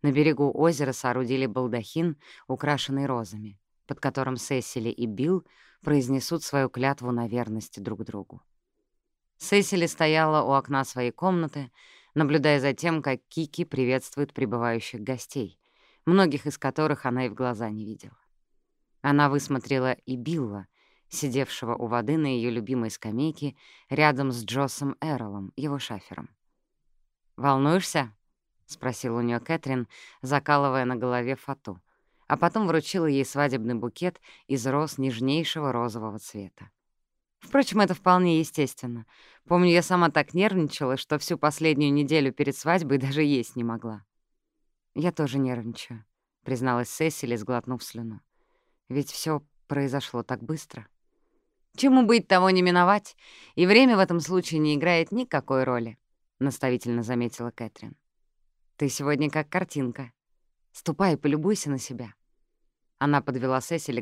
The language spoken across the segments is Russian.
Глава 28. В полдень 17 апреля наступил судьбоносный момент, когда Сесили должна была, наконец, стать миссис Уильям Форсайт. Кики, как и обещала, пригласила в имение знакомого пастора из Найроби для проведения церковного обряда. Сказать по правде, крестная превзошла саму себя, занимаясь подготовкой к свадьбе и организацией всех торжеств. На лужайке расставили множество стульев, обтянутых белым атласом, на берегу озера соорудили балдахин, украшенный розами, под которым Сесили и Билл произнесут свою клятву на верность друг другу. Сесили стояла у окна своей комнаты, наблюдая за тем, как Кики приветствует прибывающих гостей, многих из которых она и в глаза не видела. Она высмотрела и Билла, сидевшего у воды на ее любимой скамейке рядом с Джоссом Эролом, его шафером. «Волнуешься?» — спросил у нее Кэтрин, закалывая на голове фату, а потом вручила ей свадебный букет из роз нежнейшего розового цвета. Впрочем, это вполне естественно. Помню, я сама так нервничала, что всю последнюю неделю перед свадьбой даже есть не могла. «Я тоже нервничаю», — призналась Сесили, сглотнув слюну. «Ведь все произошло так быстро». «Чему быть, того не миновать, и время в этом случае не играет никакой роли», — наставительно заметила Кэтрин. Ты сегодня как картинка. Ступай и полюбуйся на себя». Она подвела Сесили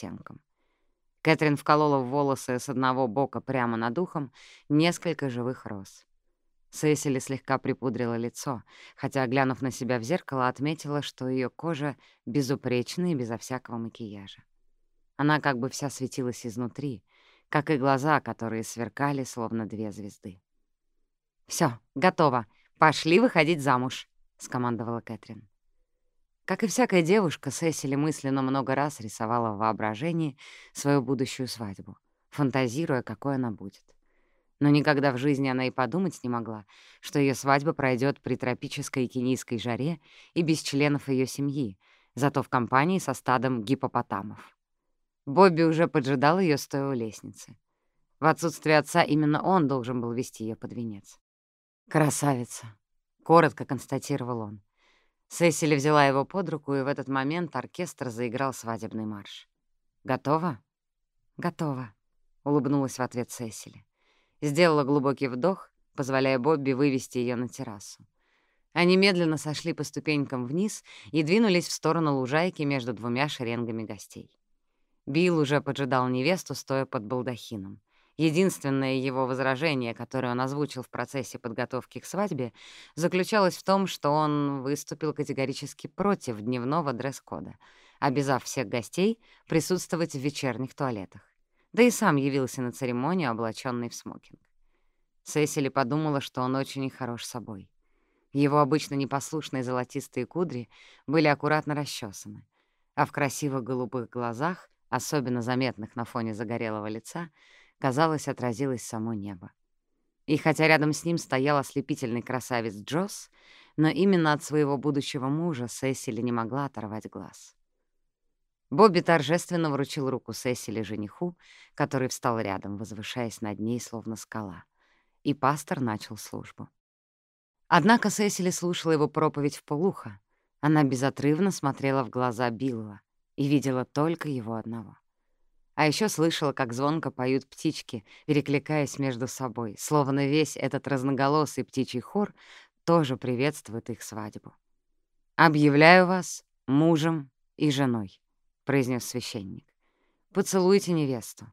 к большому в ползеркалу. Кейки специально пригласила портного, который сшил Сесили свадебное платье в роскошном имперском стиле. Многочисленные складки нежно-кремового атласа начинались прямо от груди, плавно скользили вниз, скрывая малейшие намеки на ее округлившийся животик. В солнечных лучах ее волосы отливали мягким золотистым оттенком. Кэтрин вколола в волосы с одного бока прямо над ухом несколько живых роз. Сесили слегка припудрила лицо, хотя, глянув на себя в зеркало, отметила, что ее кожа безупречна и безо всякого макияжа. Она как бы вся светилась изнутри, как и глаза, которые сверкали, словно две звезды. Все, готово. Пошли выходить замуж», — скомандовала Кэтрин. Как и всякая девушка, Сесили мысленно много раз рисовала в воображении свою будущую свадьбу, фантазируя, какой она будет. Но никогда в жизни она и подумать не могла, что ее свадьба пройдет при тропической кенийской жаре и без членов ее семьи, зато в компании со стадом гипопотамов. Бобби уже поджидал ее стоя у лестницы. В отсутствие отца именно он должен был вести ее под венец. «Красавица», — коротко констатировал он. Сесили взяла его под руку, и в этот момент оркестр заиграл свадебный марш. «Готова?» «Готова», — улыбнулась в ответ Сесили. Сделала глубокий вдох, позволяя Бобби вывести ее на террасу. Они медленно сошли по ступенькам вниз и двинулись в сторону лужайки между двумя шеренгами гостей. Билл уже поджидал невесту, стоя под балдахином. Единственное его возражение, которое он озвучил в процессе подготовки к свадьбе, заключалось в том, что он выступил категорически против дневного дресс-кода, обязав всех гостей присутствовать в вечерних туалетах. Да и сам явился на церемонию, облаченный в смокинг. Сесили подумала, что он очень хорош собой. Его обычно непослушные золотистые кудри были аккуратно расчесаны, а в красивых голубых глазах, особенно заметных на фоне загорелого лица, казалось, отразилось само небо. И хотя рядом с ним стоял ослепительный красавец Джосс, но именно от своего будущего мужа Сесили не могла оторвать глаз. Бобби торжественно вручил руку Сесили жениху, который встал рядом, возвышаясь над ней, словно скала. И пастор начал службу. Однако Сесили слушала его проповедь в полухо. Она безотрывно смотрела в глаза Билла и видела только его одного. А еще слышала, как звонко поют птички, перекликаясь между собой, словно весь этот разноголосый птичий хор тоже приветствует их свадьбу. «Объявляю вас мужем и женой», — произнес священник. «Поцелуйте невесту».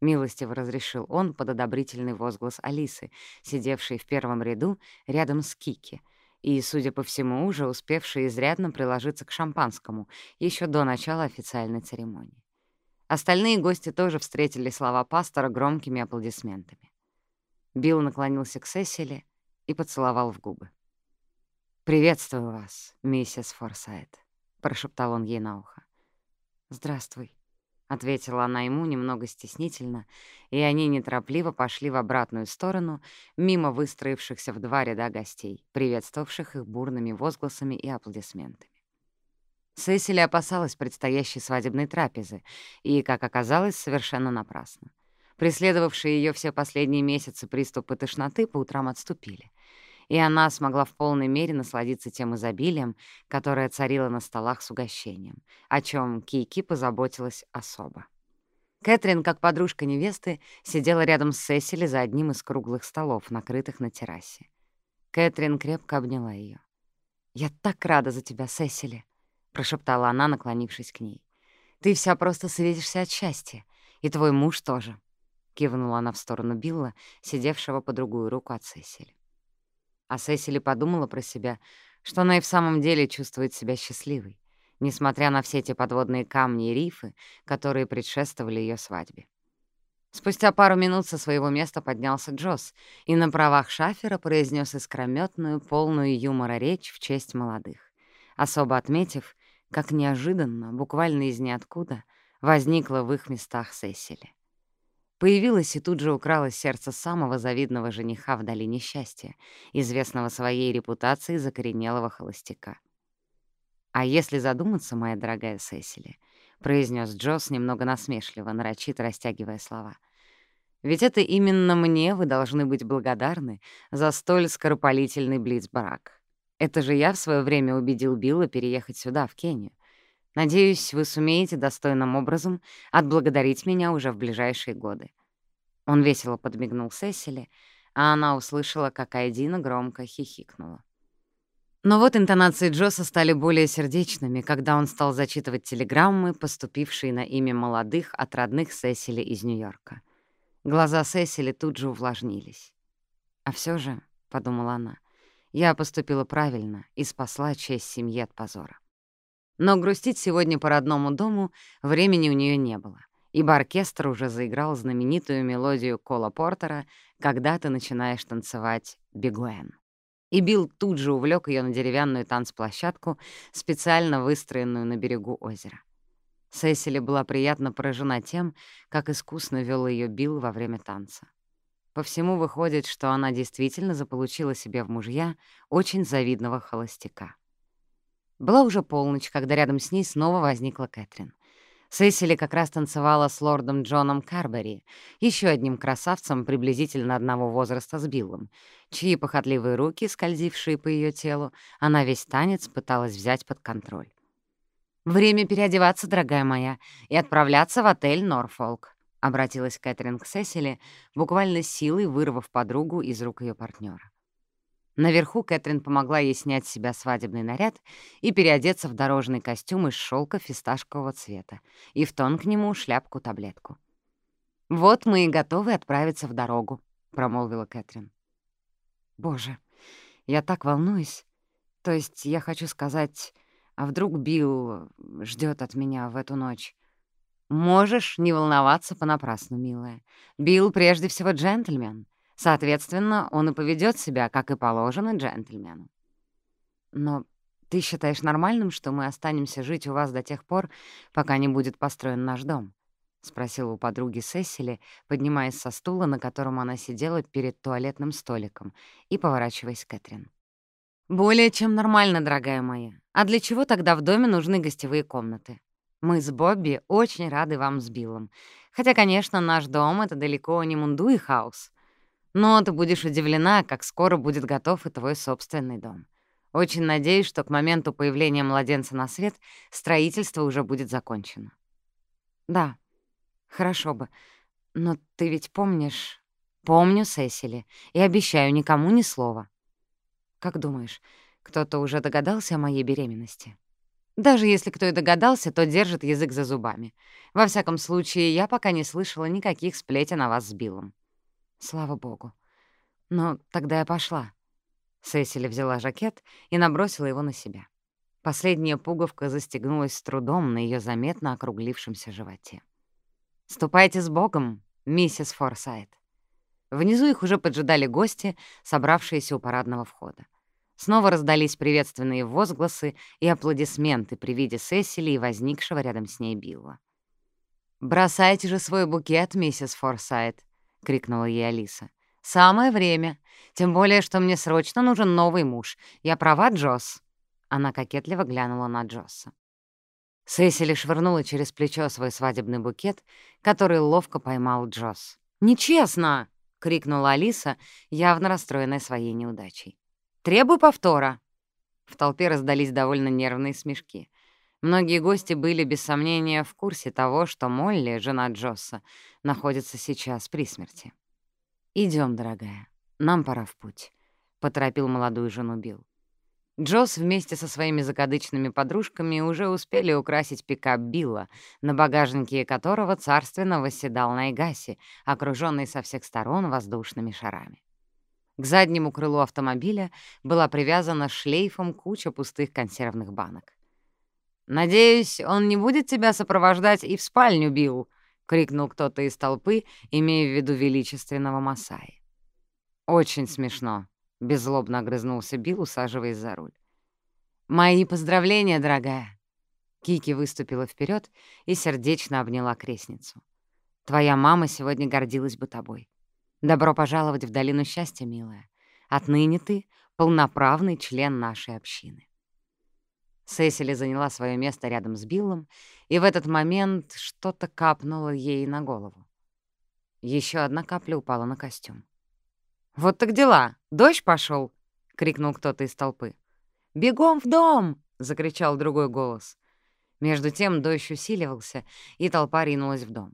Милостиво разрешил он под одобрительный возглас Алисы, сидевшей в первом ряду рядом с Кики, и, судя по всему, уже успевшей изрядно приложиться к шампанскому еще до начала официальной церемонии. остальные гости тоже встретили слова пастора громкими аплодисментами. Билл наклонился к Сесили и поцеловал в губы. «Приветствую вас, миссис Форсайт», — прошептал он ей на ухо. «Здравствуй», — ответила она ему немного стеснительно, и они неторопливо пошли в обратную сторону, мимо выстроившихся в два ряда гостей, приветствовавших их бурными возгласами и аплодисментами. Сесили опасалась предстоящей свадебной трапезы, и, как оказалось, совершенно напрасно. Преследовавшие ее все последние месяцы приступы тошноты по утрам отступили, и она смогла в полной мере насладиться тем изобилием, которое царило на столах с угощением, о чем Кики позаботилась особо. Кэтрин, как подружка невесты, сидела рядом с Сесили за одним из круглых столов, накрытых на террасе. Кэтрин крепко обняла ее. «Я так рада за тебя, Сесили!» — прошептала она, наклонившись к ней. «Ты вся просто светишься от счастья, и твой муж тоже кивнула она в сторону Билла, сидевшего по другую руку от Сесили. А Сесили подумала про себя, что она и в самом деле чувствует себя счастливой, несмотря на все эти подводные камни и рифы, которые предшествовали ее свадьбе. Спустя пару минут со своего места поднялся Джосс и на правах шафера произнес искрометную, полную юмора речь в честь молодых, особо отметив, как неожиданно, буквально из ниоткуда, возникла в их местах Сесили. Появилась и тут же украла сердце самого завидного жениха в долине счастья, известного своей репутацией закоренелого холостяка. «А если задуматься, моя дорогая Сесили», — произнес Джосс немного насмешливо, нарочито растягивая слова, «ведь это именно мне вы должны быть благодарны за столь скоропалительный блицбрак. Это же я в свое время убедил Билла переехать сюда, в Кению. Надеюсь, вы сумеете достойным образом отблагодарить меня уже в ближайшие годы». Он весело подмигнул Сесили, а она услышала, как Айдина громко хихикнула. Но вот интонации Джоса стали более сердечными, когда он стал зачитывать телеграммы, поступившие на имя молодых от родных Сесили из Нью-Йорка. Глаза Сесили тут же увлажнились. «А все же», — подумала она, — Я поступила правильно и спасла честь семьи от позора. Но грустить сегодня по родному дому времени у нее не было, ибо оркестр уже заиграл знаменитую мелодию Кола Портера «Когда ты начинаешь танцевать Бигуэн». И Билл тут же увлек ее на деревянную танцплощадку, специально выстроенную на берегу озера. Сесили была приятно поражена тем, как искусно вел ее Билл во время танца. По всему выходит, что она действительно заполучила себе в мужья очень завидного холостяка. Была уже полночь, когда рядом с ней снова возникла Кэтрин. Сесили как раз танцевала с лордом Джоном Карбери, еще одним красавцем приблизительно одного возраста с Биллом, чьи похотливые руки, скользившие по ее телу, она весь танец пыталась взять под контроль. «Время переодеваться, дорогая моя, и отправляться в отель «Норфолк», — обратилась Кэтрин к Сесили, буквально силой вырвав подругу из рук ее партнера. Наверху Кэтрин помогла ей снять с себя свадебный наряд и переодеться в дорожный костюм из шелка фисташкового цвета и в тон к нему шляпку-таблетку. «Вот мы и готовы отправиться в дорогу», — промолвила Кэтрин. «Боже, я так волнуюсь. То есть я хочу сказать, а вдруг Билл ждет от меня в эту ночь?» «Можешь не волноваться понапрасну, милая. Билл прежде всего джентльмен. Соответственно, он и поведет себя, как и положено, джентльмену. Но ты считаешь нормальным, что мы останемся жить у вас до тех пор, пока не будет построен наш дом? — спросила у подруги Сесили, поднимаясь со стула, на котором она сидела перед туалетным столиком, и поворачиваясь к Кэтрин. «Более чем нормально, дорогая моя. А для чего тогда в доме нужны гостевые комнаты? Мы с Бобби очень рады вам с Биллом. Хотя, конечно, наш дом — это далеко не Мундуи хаус. Но ты будешь удивлена, как скоро будет готов и твой собственный дом. Очень надеюсь, что к моменту появления младенца на свет строительство уже будет закончено. Да, хорошо бы. Но ты ведь помнишь... Помню, Сесили, и обещаю никому ни слова. Как думаешь, кто-то уже догадался о моей беременности? Даже если кто и догадался, то держит язык за зубами. Во всяком случае, я пока не слышала никаких сплетен о вас с Биллом. Слава богу. Но тогда я пошла. Сесили взяла жакет и набросила его на себя. Последняя пуговка застегнулась с трудом на ее заметно округлившемся животе. «Ступайте с Богом, миссис Форсайт». Внизу их уже поджидали гости, собравшиеся у парадного входа. Снова раздались приветственные возгласы и аплодисменты при виде Сесили и возникшего рядом с ней Билла. «Бросайте же свой букет, миссис Форсайт!» — крикнула ей Алиса. «Самое время. Тем более, что мне срочно нужен новый муж. Я права, Джосс?» Она кокетливо глянула на Джосса. Сесили швырнула через плечо свой свадебный букет, который ловко поймал Джосс. «Нечестно!» — крикнула Алиса, явно расстроенная своей неудачей. «Требуй повтора!» В толпе раздались довольно нервные смешки. Многие гости были, без сомнения, в курсе того, что Молли, жена Джосса, находится сейчас при смерти. Идем, дорогая, нам пора в путь», — поторопил молодую жену Билл. Джосс вместе со своими закадычными подружками уже успели украсить пикап Билла, на багажнике которого царственно восседал Найгаси, окружённый со всех сторон воздушными шарами. К заднему крылу автомобиля была привязана шлейфом куча пустых консервных банок. «Надеюсь, он не будет тебя сопровождать и в спальню, Билл», — крикнул кто-то из толпы, имея в виду величественного Масаи. «Очень смешно», — беззлобно огрызнулся Билл, усаживаясь за руль. «Мои поздравления, дорогая!» Кики выступила вперед и сердечно обняла крестницу. «Твоя мама сегодня гордилась бы тобой. Добро пожаловать в долину счастья, милая. Отныне ты полноправный член нашей общины. Сесили заняла свое место рядом с Биллом, и в этот момент что-то капнуло ей на голову. Еще одна капля упала на костюм. «Вот так дела! Дождь пошел! крикнул кто-то из толпы. «Бегом в дом!» — закричал другой голос. Между тем дождь усиливался, и толпа ринулась в дом.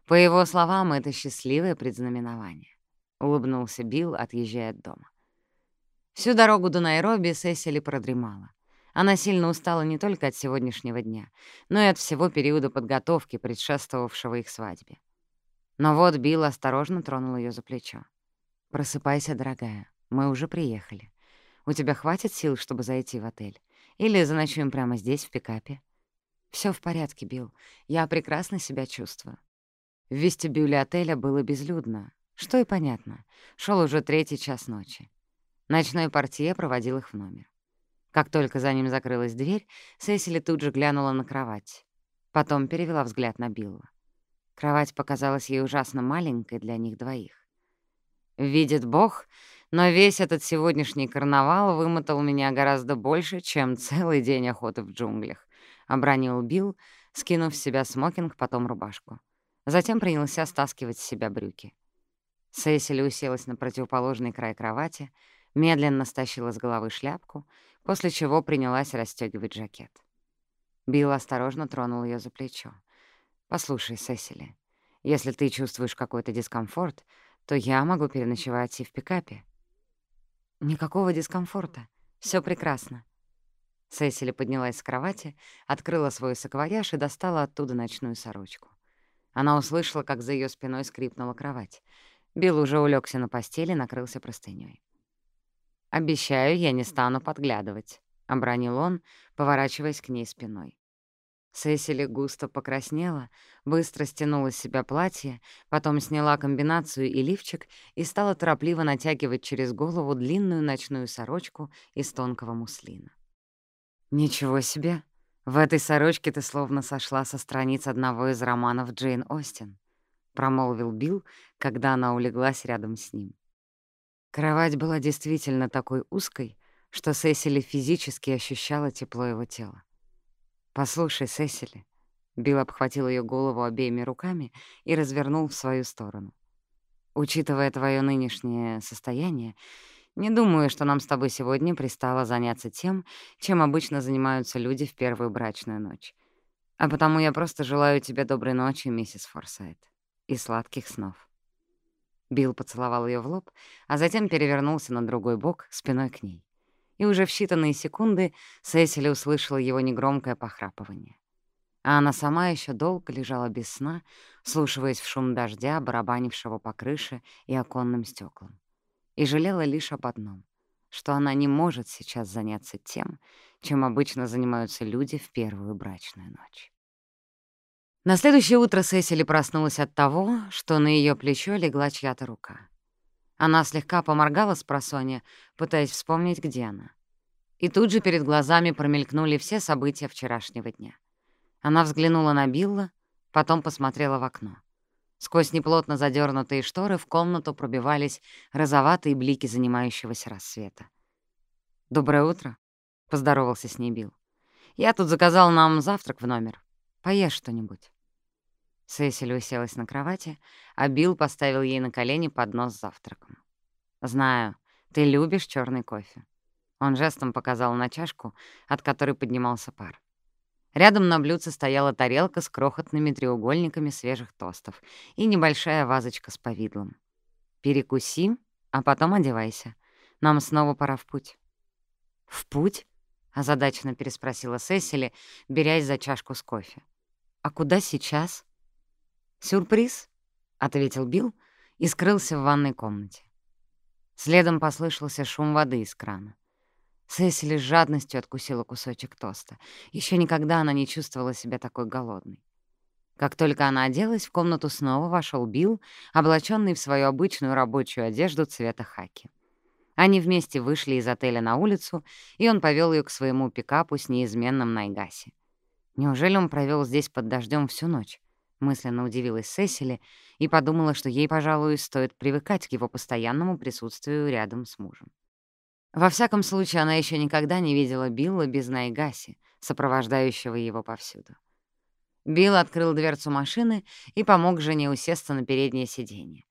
Сесили сидела на переднем сиденье, чувствуя, как ее омывают со всех сторон теплые струи дождя. А Билл с Найгаси в это время в спешном порядке натягивали сверху тент на пикап. Когда Билл включил двигатель, Найгаси что-то сказал ему на своем языке. «Что он сказал?» — спросила у мужа Сессили. «Он сказал, что дождь в день нашей свадьбы — это знамение». «Хорошее или плохое?» «Хорошее. По его словам, это счастливое предзнаменование», — улыбнулся Билл, отъезжая от дома. Всю дорогу до Найроби Сесили продремала. Она сильно устала не только от сегодняшнего дня, но и от всего периода подготовки, предшествовавшего их свадьбе. Но вот Билл осторожно тронул ее за плечо. «Просыпайся, дорогая. Мы уже приехали. У тебя хватит сил, чтобы зайти в отель? Или заночуем прямо здесь, в пикапе? Все в порядке, Билл. Я прекрасно себя чувствую. В вестибюле отеля было безлюдно, что и понятно. Шел уже третий час ночи. Ночной портье проводил их в номер. Как только за ним закрылась дверь, Сесили тут же глянула на кровать. Потом перевела взгляд на Билла. Кровать показалась ей ужасно маленькой для них двоих. Видит Бог, но весь этот сегодняшний карнавал вымотал меня гораздо больше, чем целый день охоты в джунглях», — обронил Билл, скинув с себя смокинг, потом рубашку. Затем принялся стаскивать с себя брюки. Сесили уселась на противоположный край кровати, медленно стащила с головы шляпку, после чего принялась расстёгивать жакет. Билл осторожно тронул ее за плечо. «Послушай, Сесили, если ты чувствуешь какой-то дискомфорт, то я могу переночевать и в пикапе. Никакого дискомфорта. Все прекрасно. Сесили поднялась с кровати, открыла свой саквояж и достала оттуда ночную сорочку. Она услышала, как за ее спиной скрипнула кровать. Билл уже улегся на постели, накрылся простыней. «Обещаю, я не стану подглядывать», — обронил он, поворачиваясь к ней спиной. Сесили густо покраснела, быстро стянула с себя платье, потом сняла комбинацию и лифчик и стала торопливо натягивать через голову длинную ночную сорочку из тонкого муслина. «Ничего себе! В этой сорочке ты словно сошла со страниц одного из романов Джейн Остин», — промолвил Билл, когда она улеглась рядом с ним. Кровать была действительно такой узкой, что Сесили физически ощущала тепло его тела. «Послушай, Сесили». Билл обхватил ее голову обеими руками и развернул в свою сторону. «Учитывая твое нынешнее состояние, не думаю, что нам с тобой сегодня пристало заняться тем, чем обычно занимаются люди в первую брачную ночь. А потому я просто желаю тебе доброй ночи, миссис Форсайт, и сладких снов». Билл поцеловал ее в лоб, а затем перевернулся на другой бок, спиной к ней и уже в считанные секунды Сесили услышала его негромкое похрапывание. А она сама еще долго лежала без сна, слушаясь в шум дождя, барабанившего по крыше и оконным стеклам. И жалела лишь об одном, что она не может сейчас заняться тем, чем обычно занимаются люди в первую брачную ночь. На следующее утро Сесили проснулась от того, что на ее плечо легла чья-то рука. Она слегка поморгала с просонья, пытаясь вспомнить, где она. И тут же перед глазами промелькнули все события вчерашнего дня. Она взглянула на Билла, потом посмотрела в окно. Сквозь неплотно задернутые шторы в комнату пробивались розоватые блики занимающегося рассвета. «Доброе утро», — поздоровался с ней Билл. «Я тут заказал нам завтрак в номер. Поешь что-нибудь». Сесиль уселась на кровати, а Билл поставил ей на колени поднос с завтраком. «Знаю, ты любишь черный кофе». Он жестом показал на чашку, от которой поднимался пар. Рядом на блюдце стояла тарелка с крохотными треугольниками свежих тостов и небольшая вазочка с повидлом. «Перекуси, а потом одевайся. Нам снова пора в путь». «В путь?» — озадаченно переспросила Сесили, берясь за чашку с кофе. «А куда сейчас?» «Сюрприз», — ответил Билл и скрылся в ванной комнате. Следом послышался шум воды из крана. Сесили с жадностью откусила кусочек тоста. Еще никогда она не чувствовала себя такой голодной. Как только она оделась, в комнату снова вошел Билл, облаченный в свою обычную рабочую одежду цвета хаки. Они вместе вышли из отеля на улицу, и он повел ее к своему пикапу с неизменным Найгаси. Неужели он провел здесь под дождем всю ночь? Мысленно удивилась Сесили и подумала, что ей, пожалуй, стоит привыкать к его постоянному присутствию рядом с мужем. Во всяком случае, она еще никогда не видела Билла без Найгаси, сопровождающего его повсюду. Билл открыл дверцу машины и помог жене усесться на переднее сиденье.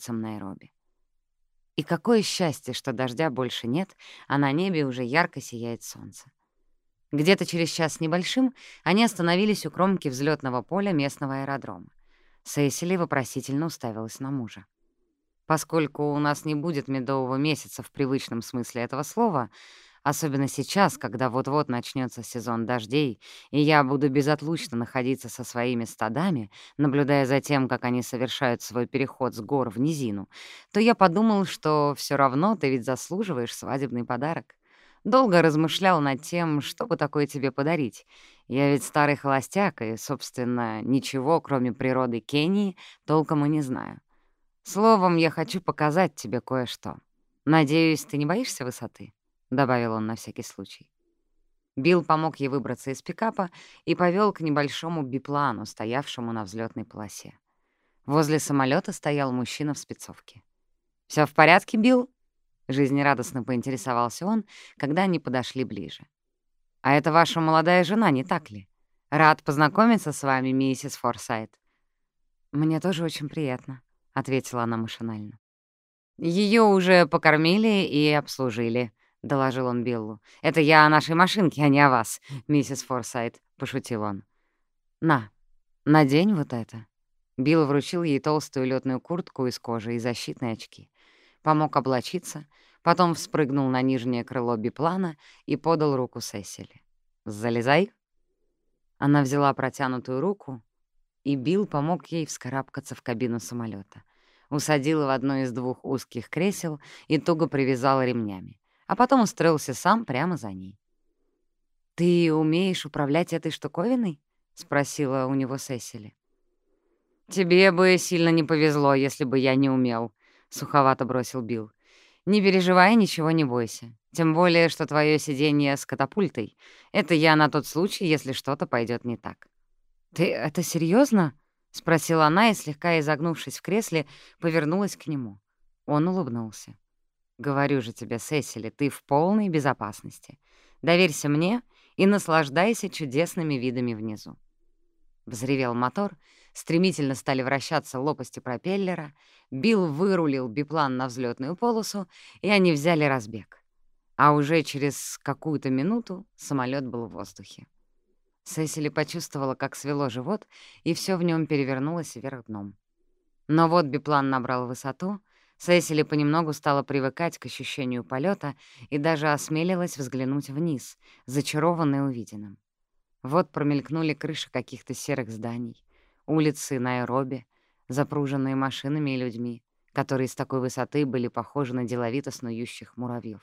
Потом сел рядом и включил двигатель. Поскольку он пока еще даже намеком не сообщил ей, куда именно они направляются, то Сесили решила довольствоваться тем, что есть. Легкий утренний ветерок приятно обдувал лицо, пока они ехали по шумным улицам Найроби. И какое счастье, что дождя больше нет, а на небе уже ярко сияет солнце. Где-то через час с небольшим они остановились у кромки взлетного поля местного аэродрома. Сесили вопросительно уставилась на мужа. Поскольку у нас не будет медового месяца в привычном смысле этого слова, Особенно сейчас, когда вот-вот начнется сезон дождей, и я буду безотлучно находиться со своими стадами, наблюдая за тем, как они совершают свой переход с гор в низину, то я подумал, что все равно ты ведь заслуживаешь свадебный подарок. Долго размышлял над тем, что бы такое тебе подарить. Я ведь старый холостяк, и, собственно, ничего, кроме природы Кении, толком и не знаю. Словом, я хочу показать тебе кое-что. Надеюсь, ты не боишься высоты? — добавил он на всякий случай. Билл помог ей выбраться из пикапа и повел к небольшому биплану, стоявшему на взлетной полосе. Возле самолета стоял мужчина в спецовке. Все в порядке, Билл?» — жизнерадостно поинтересовался он, когда они подошли ближе. «А это ваша молодая жена, не так ли? Рад познакомиться с вами, миссис Форсайт». «Мне тоже очень приятно», — ответила она машинально. Ее уже покормили и обслужили», — доложил он Биллу. «Это я о нашей машинке, а не о вас, миссис Форсайт», — пошутил он. «На, надень вот это». Билл вручил ей толстую летную куртку из кожи и защитные очки. Помог облачиться, потом вспрыгнул на нижнее крыло биплана и подал руку Сесили. «Залезай». Она взяла протянутую руку, и Билл помог ей вскарабкаться в кабину самолета, усадил в одно из двух узких кресел и туго привязал ремнями а потом устроился сам прямо за ней. «Ты умеешь управлять этой штуковиной?» — спросила у него Сесили. «Тебе бы сильно не повезло, если бы я не умел», — суховато бросил Билл. «Не переживай, ничего не бойся. Тем более, что твое сиденье с катапультой — это я на тот случай, если что-то пойдет не так». «Ты это серьезно? спросила она и, слегка изогнувшись в кресле, повернулась к нему. Он улыбнулся. Говорю же тебе, Сесили, ты в полной безопасности. Доверься мне и наслаждайся чудесными видами внизу. Взревел мотор, стремительно стали вращаться лопасти пропеллера, Билл вырулил биплан на взлетную полосу, и они взяли разбег. А уже через какую-то минуту самолет был в воздухе. Сесили почувствовала, как свело живот, и все в нем перевернулось вверх дном. Но вот биплан набрал высоту, Сесили понемногу стала привыкать к ощущению полета и даже осмелилась взглянуть вниз, зачарованная увиденным. Вот промелькнули крыши каких-то серых зданий, улицы Найроби, запруженные машинами и людьми, которые с такой высоты были похожи на деловито снующих муравьев.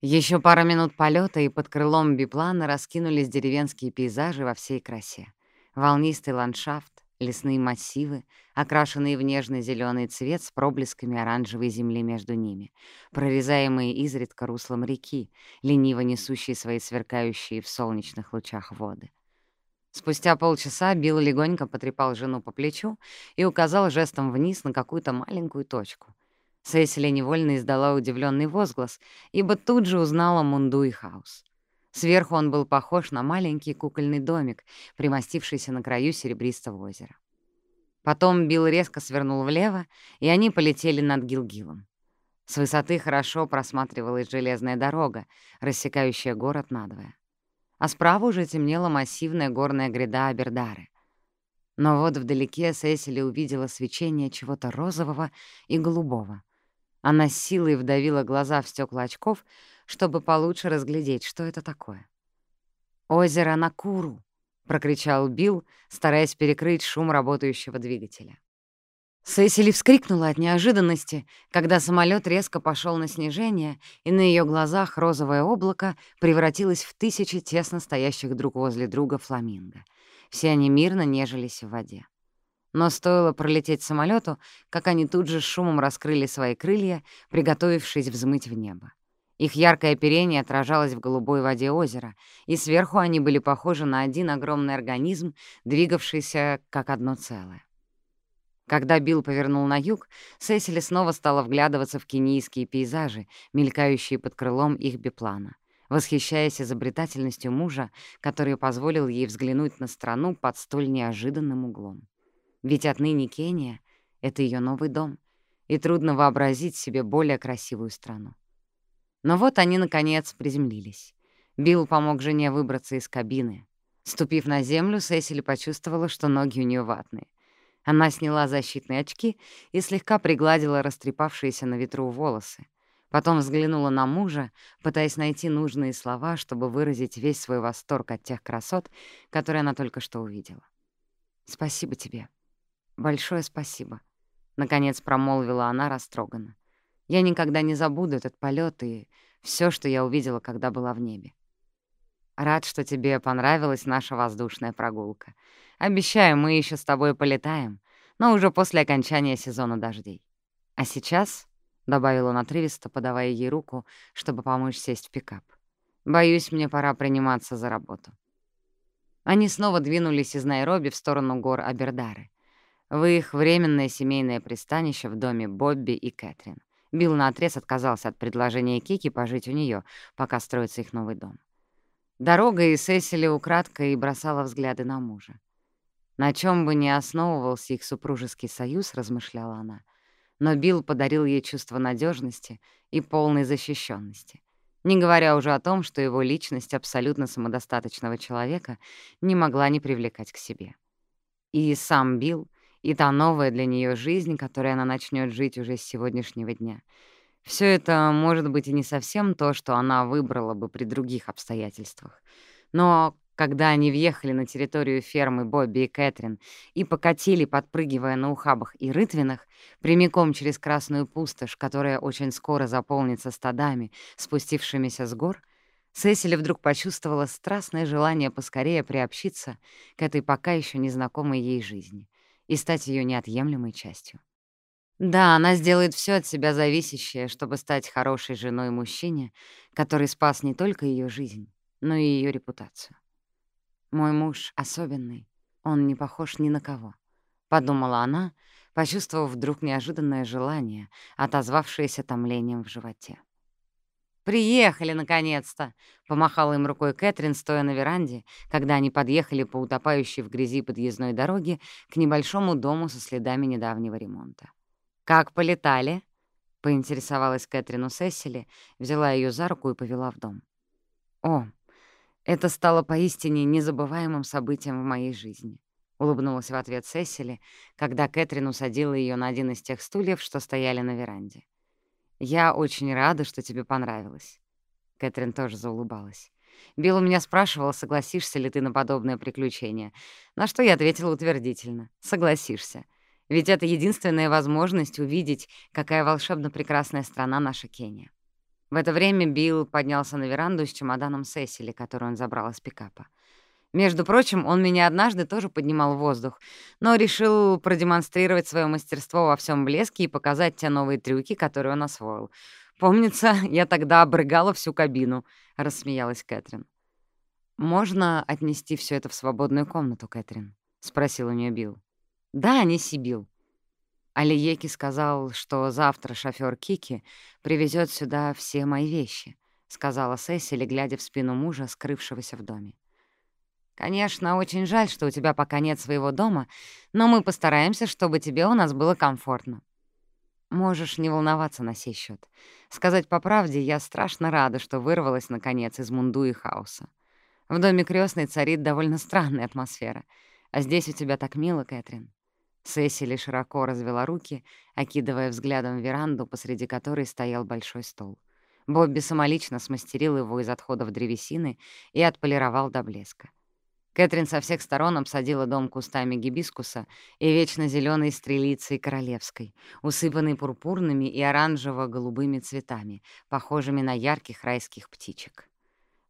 Еще пара минут полета, и под крылом биплана раскинулись деревенские пейзажи во всей красе. Волнистый ландшафт, лесные массивы, окрашенные в нежный зеленый цвет с проблесками оранжевой земли между ними, прорезаемые изредка руслом реки, лениво несущие свои сверкающие в солнечных лучах воды. Спустя полчаса Билл легонько потрепал жену по плечу и указал жестом вниз на какую-то маленькую точку. Сесили невольно издала удивленный возглас, ибо тут же узнала Мундуи хаус. Сверху он был похож на маленький кукольный домик, примостившийся на краю серебристого озера. Потом Билл резко свернул влево, и они полетели над Гилгилом. С высоты хорошо просматривалась железная дорога, рассекающая город надвое. А справа уже темнела массивная горная гряда Абердары. Но вот вдалеке Сесили увидела свечение чего-то розового и голубого. Она с силой вдавила глаза в стекла очков, чтобы получше разглядеть, что это такое. Озеро Накуру, прокричал Билл, стараясь перекрыть шум работающего двигателя. Сесили вскрикнула от неожиданности, когда самолет резко пошел на снижение, и на ее глазах розовое облако превратилось в тысячи тесно стоящих друг возле друга фламинго. Все они мирно нежились в воде. Но стоило пролететь самолету, как они тут же шумом раскрыли свои крылья, приготовившись взмыть в небо. Их яркое оперение отражалось в голубой воде озера, и сверху они были похожи на один огромный организм, двигавшийся как одно целое. Когда Билл повернул на юг, Сесили снова стала вглядываться в кенийские пейзажи, мелькающие под крылом их биплана, восхищаясь изобретательностью мужа, который позволил ей взглянуть на страну под столь неожиданным углом. Ведь отныне Кения — это ее новый дом, и трудно вообразить себе более красивую страну. Но вот они, наконец, приземлились. Билл помог жене выбраться из кабины. Ступив на землю, Сесили почувствовала, что ноги у нее ватные. Она сняла защитные очки и слегка пригладила растрепавшиеся на ветру волосы. Потом взглянула на мужа, пытаясь найти нужные слова, чтобы выразить весь свой восторг от тех красот, которые она только что увидела. «Спасибо тебе», «Большое спасибо», — наконец промолвила она растроганно. «Я никогда не забуду этот полет и все, что я увидела, когда была в небе. Рад, что тебе понравилась наша воздушная прогулка. Обещаю, мы еще с тобой полетаем, но уже после окончания сезона дождей. А сейчас, — добавил он отрывисто, подавая ей руку, чтобы помочь сесть в пикап, — боюсь, мне пора приниматься за работу. Они снова двинулись из Найроби в сторону гор Абердары в их временное семейное пристанище в доме Бобби и Кэтрин. Билл наотрез отказался от предложения Кики пожить у нее, пока строится их новый дом. Дорога и Сесили украдкой бросала взгляды на мужа. На чем бы ни основывался их супружеский союз, размышляла она, но Билл подарил ей чувство надежности и полной защищенности, не говоря уже о том, что его личность абсолютно самодостаточного человека не могла не привлекать к себе. И сам Билл и та новая для нее жизнь, которой она начнет жить уже с сегодняшнего дня. Все это может быть и не совсем то, что она выбрала бы при других обстоятельствах. Но когда они въехали на территорию фермы Бобби и Кэтрин и покатили, подпрыгивая на ухабах и рытвинах, прямиком через Красную пустошь, которая очень скоро заполнится стадами, спустившимися с гор, Сесили вдруг почувствовала страстное желание поскорее приобщиться к этой пока еще незнакомой ей жизни — и стать ее неотъемлемой частью. Да, она сделает все от себя зависящее, чтобы стать хорошей женой мужчине, который спас не только ее жизнь, но и ее репутацию. «Мой муж особенный, он не похож ни на кого», — подумала она, почувствовав вдруг неожиданное желание, отозвавшееся томлением в животе. «Приехали, наконец-то!» — помахала им рукой Кэтрин, стоя на веранде, когда они подъехали по утопающей в грязи подъездной дороге к небольшому дому со следами недавнего ремонта. «Как полетали?» — поинтересовалась Кэтрин у Сесили, взяла ее за руку и повела в дом. «О, Это стало поистине незабываемым событием в моей жизни. Улыбнулась в ответ Сесили, когда Кэтрин усадила ее на один из тех стульев, что стояли на веранде. «Я очень рада, что тебе понравилось». Кэтрин тоже заулыбалась. Билл у меня спрашивал, согласишься ли ты на подобное приключение, на что я ответила утвердительно. Согласишься. Ведь это единственная возможность увидеть, какая волшебно прекрасная страна наша Кения. В это время Билл поднялся на веранду с чемоданом Сесили, который он забрал из пикапа. Между прочим, он меня однажды тоже поднимал в воздух, но решил продемонстрировать свое мастерство во всем блеске и показать те новые трюки, которые он освоил. Помнится, я тогда обрыгала всю кабину, — рассмеялась Кэтрин. «Можно отнести все это в свободную комнату, Кэтрин?» — спросил у нее Билл. «Да, неси, Билл». Алиеки сказал, что завтра шофер Кики привезет сюда все мои вещи, — сказала Сесили, глядя в спину мужа, скрывшегося в доме. «Конечно, очень жаль, что у тебя пока нет своего дома, но мы постараемся, чтобы тебе у нас было комфортно. Можешь не волноваться на сей счет. Сказать по правде, я страшно рада, что вырвалась, наконец, из мунду и хаоса. В доме крестной царит довольно странная атмосфера. А здесь у тебя так мило, Кэтрин». Сесили широко развела руки, окидывая взглядом веранду, посреди которой стоял большой стол. Бобби самолично смастерил его из отходов древесины и отполировал до блеска. Кэтрин со всех сторон обсадила дом кустами гибискуса и вечно зеленой стрелицей королевской, усыпанной пурпурными и оранжево-голубыми цветами, похожими на ярких райских птичек.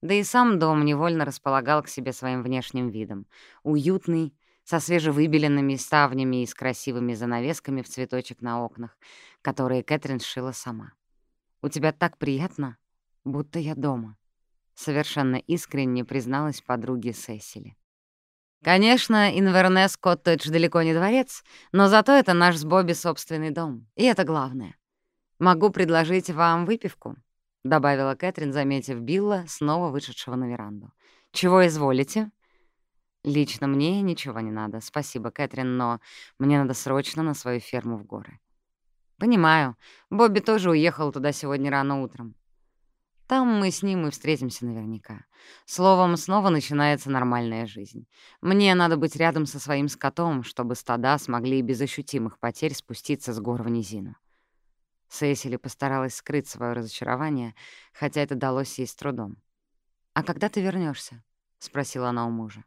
Да и сам дом невольно располагал к себе своим внешним видом. Уютный, со свежевыбеленными ставнями и с красивыми занавесками в цветочек на окнах, которые Кэтрин сшила сама. «У тебя так приятно, будто я дома», — совершенно искренне призналась подруге Сесили. Конечно, Инвернес Коттедж далеко не дворец, но зато это наш с Бобби собственный дом, и это главное. Могу предложить вам выпивку, — добавила Кэтрин, заметив Билла, снова вышедшего на веранду. «Чего изволите?» «Лично мне ничего не надо, спасибо, Кэтрин, но мне надо срочно на свою ферму в горы». «Понимаю. Бобби тоже уехал туда сегодня рано утром. Там мы с ним и встретимся наверняка. Словом, снова начинается нормальная жизнь. Мне надо быть рядом со своим скотом, чтобы стада смогли без ощутимых потерь спуститься с гор в низину. Сесили постаралась скрыть свое разочарование, хотя это далось ей с трудом. «А когда ты вернешься? спросила она у мужа.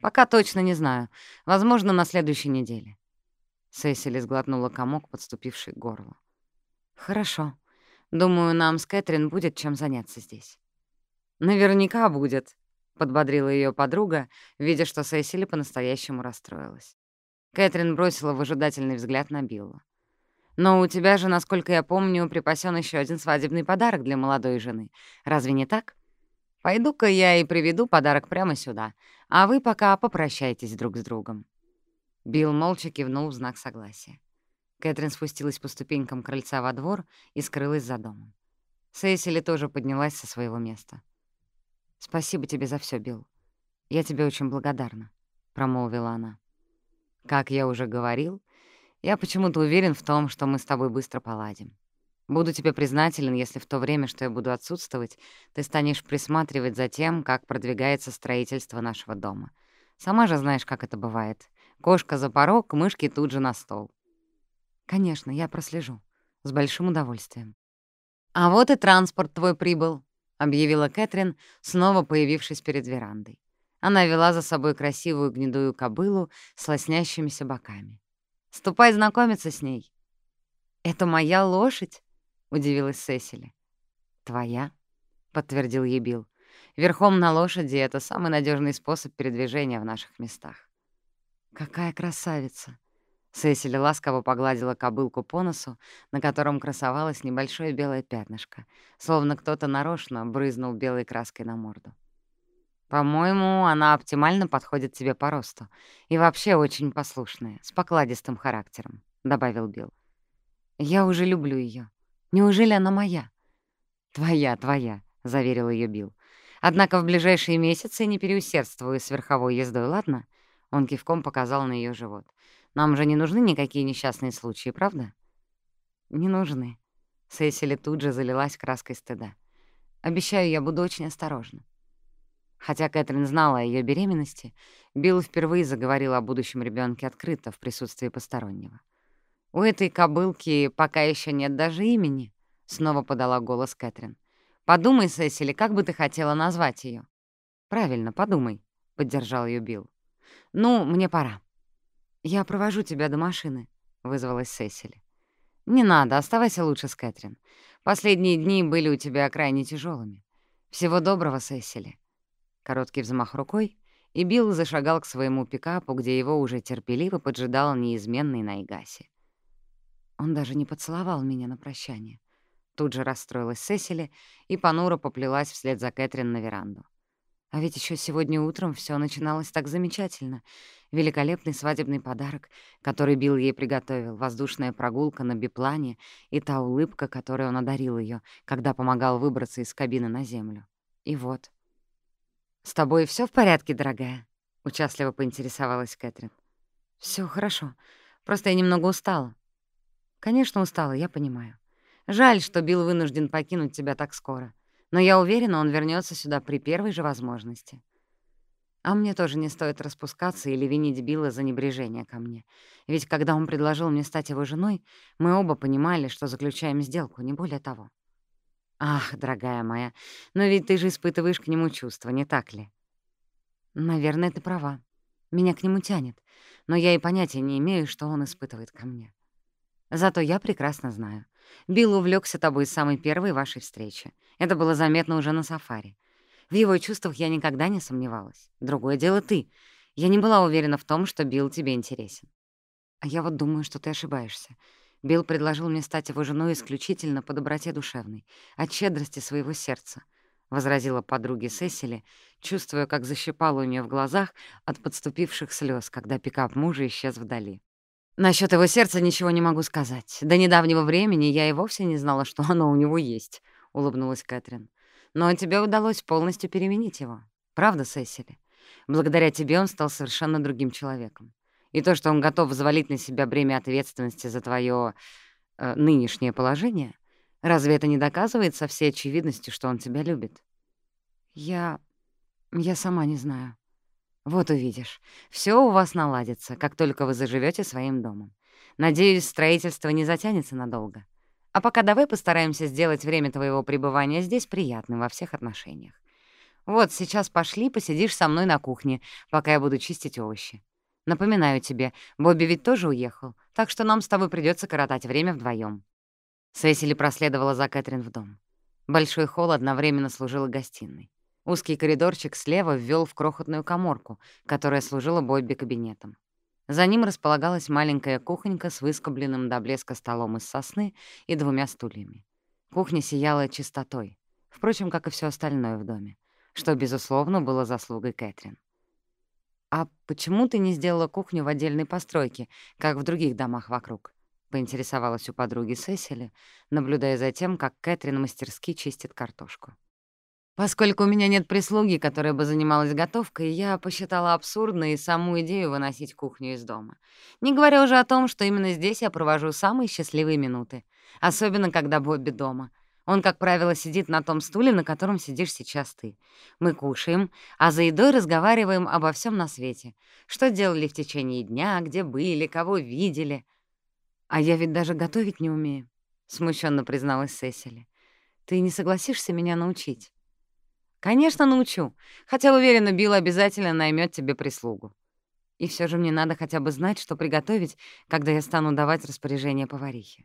«Пока точно не знаю. Возможно, на следующей неделе». Сесили сглотнула комок, подступивший к горлу. «Хорошо», Думаю, нам с Кэтрин будет чем заняться здесь». «Наверняка будет», — подбодрила ее подруга, видя, что Сесили по-настоящему расстроилась. Кэтрин бросила выжидательный взгляд на Билла. «Но у тебя же, насколько я помню, припасен еще один свадебный подарок для молодой жены. Разве не так? Пойду-ка я и приведу подарок прямо сюда, а вы пока попрощайтесь друг с другом». Билл молча кивнул в знак согласия. Кэтрин спустилась по ступенькам крыльца во двор и скрылась за домом. Сейсили тоже поднялась со своего места. «Спасибо тебе за все, Билл. Я тебе очень благодарна», — промолвила она. «Как я уже говорил, я почему-то уверен в том, что мы с тобой быстро поладим. Буду тебе признателен, если в то время, что я буду отсутствовать, ты станешь присматривать за тем, как продвигается строительство нашего дома. Сама же знаешь, как это бывает. Кошка за порог, мышки тут же на стол. Конечно, я прослежу. С большим удовольствием. А вот и транспорт твой прибыл, — объявила Кэтрин, снова появившись перед верандой. Она вела за собой красивую гнедую кобылу с лоснящимися боками. «Ступай знакомиться с ней». «Это моя лошадь?» — удивилась Сесили. «Твоя?» — подтвердил Ебил. «Верхом на лошади — это самый надежный способ передвижения в наших местах». «Какая красавица!» Сесили ласково погладила кобылку по носу, на котором красовалось небольшое белое пятнышко, словно кто-то нарочно брызнул белой краской на морду. «По-моему, она оптимально подходит тебе по росту и вообще очень послушная, с покладистым характером», — добавил Билл. «Я уже люблю ее. Неужели она моя?» «Твоя, твоя», — заверил ее Билл. «Однако в ближайшие месяцы не переусердствую с верховой ездой, ладно?» Он кивком показал на ее живот. Нам же не нужны никакие несчастные случаи, правда?» «Не нужны». Сесили тут же залилась краской стыда. «Обещаю, я буду очень осторожна». Хотя Кэтрин знала о ее беременности, Билл впервые заговорил о будущем ребенке открыто в присутствии постороннего. «У этой кобылки пока еще нет даже имени», — снова подала голос Кэтрин. «Подумай, Сесили, как бы ты хотела назвать ее? «Правильно, подумай», — поддержал ее Билл. «Ну, мне пора». «Я провожу тебя до машины», — вызвалась Сесили. «Не надо, оставайся лучше с Кэтрин. Последние дни были у тебя крайне тяжелыми. Всего доброго, Сесили». Короткий взмах рукой, и Билл зашагал к своему пикапу, где его уже терпеливо поджидал неизменный Найгаси. Он даже не поцеловал меня на прощание. Тут же расстроилась Сесили и понуро поплелась вслед за Кэтрин на веранду. А ведь еще сегодня утром все начиналось так замечательно. Великолепный свадебный подарок, который Билл ей приготовил, воздушная прогулка на биплане и та улыбка, которой он одарил ее, когда помогал выбраться из кабины на землю. И вот. «С тобой все в порядке, дорогая?» — участливо поинтересовалась Кэтрин. Все хорошо. Просто я немного устала». «Конечно, устала, я понимаю. Жаль, что Билл вынужден покинуть тебя так скоро. Но я уверена, он вернется сюда при первой же возможности. А мне тоже не стоит распускаться или винить Билла за небрежение ко мне. Ведь когда он предложил мне стать его женой, мы оба понимали, что заключаем сделку, не более того. Ах, дорогая моя, но ведь ты же испытываешь к нему чувства, не так ли? Наверное, ты права. Меня к нему тянет, но я и понятия не имею, что он испытывает ко мне. Зато я прекрасно знаю. Билл увлекся тобой с самой первой вашей встречи. Это было заметно уже на сафари. В его чувствах я никогда не сомневалась. Другое дело ты. Я не была уверена в том, что Билл тебе интересен. А я вот думаю, что ты ошибаешься. Билл предложил мне стать его женой исключительно по доброте душевной, от щедрости своего сердца, — возразила подруге Сесили, чувствуя, как защипало у нее в глазах от подступивших слез, когда пикап мужа исчез вдали. Насчет его сердца ничего не могу сказать. До недавнего времени я и вовсе не знала, что оно у него есть, — улыбнулась Кэтрин. Но тебе удалось полностью переменить его. Правда, Сесили? Благодаря тебе он стал совершенно другим человеком. И то, что он готов взвалить на себя бремя ответственности за твое э, нынешнее положение, разве это не доказывает со всей очевидностью, что он тебя любит? Я... я сама не знаю. Вот увидишь. Все у вас наладится, как только вы заживете своим домом. Надеюсь, строительство не затянется надолго. А пока давай постараемся сделать время твоего пребывания здесь приятным во всех отношениях. Вот, сейчас пошли, посидишь со мной на кухне, пока я буду чистить овощи. Напоминаю тебе, Бобби ведь тоже уехал, так что нам с тобой узкий коридорчик слева ввел в крохотную каморку, которая служила Бобби кабинетом. За ним располагалась маленькая кухонька с выскобленным до блеска столом из сосны и двумя стульями. Кухня сияла чистотой, впрочем, как и все остальное в доме, что, безусловно, было заслугой Кэтрин. «А почему ты не сделала кухню в отдельной постройке, как в других домах вокруг?» — поинтересовалась у подруги Сесили, наблюдая за тем, как Кэтрин мастерски чистит картошку. Поскольку у меня нет прислуги, которая бы занималась готовкой, я посчитала абсурдной саму идею выносить кухню из дома. Не говоря уже о том, что именно здесь я провожу самые счастливые минуты. Особенно, когда Бобби дома. Он, как правило, сидит на том стуле, на котором сидишь сейчас ты. Мы кушаем, а за едой разговариваем обо всем на свете. Что делали в течение дня, где были, кого видели. А я ведь даже готовить не умею, — смущенно призналась Сесили. Ты не согласишься меня научить? «Конечно, научу. Хотя, уверена, Билл обязательно наймет тебе прислугу. И все же мне надо хотя бы знать, что приготовить, когда я стану давать распоряжение поварихе.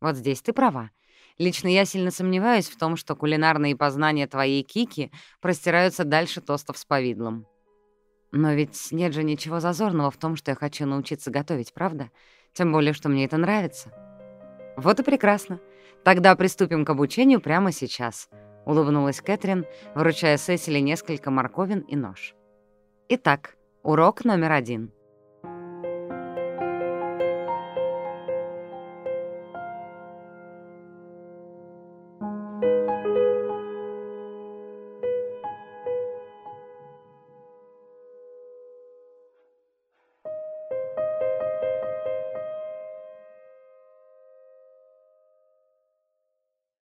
Вот здесь ты права. Лично я сильно сомневаюсь в том, что кулинарные познания твоей Кики простираются дальше тостов с повидлом. Но ведь нет же ничего зазорного в том, что я хочу научиться готовить, правда? Тем более, что мне это нравится. Вот и прекрасно. Тогда приступим к обучению прямо сейчас —— улыбнулась Кэтрин, вручая Сесили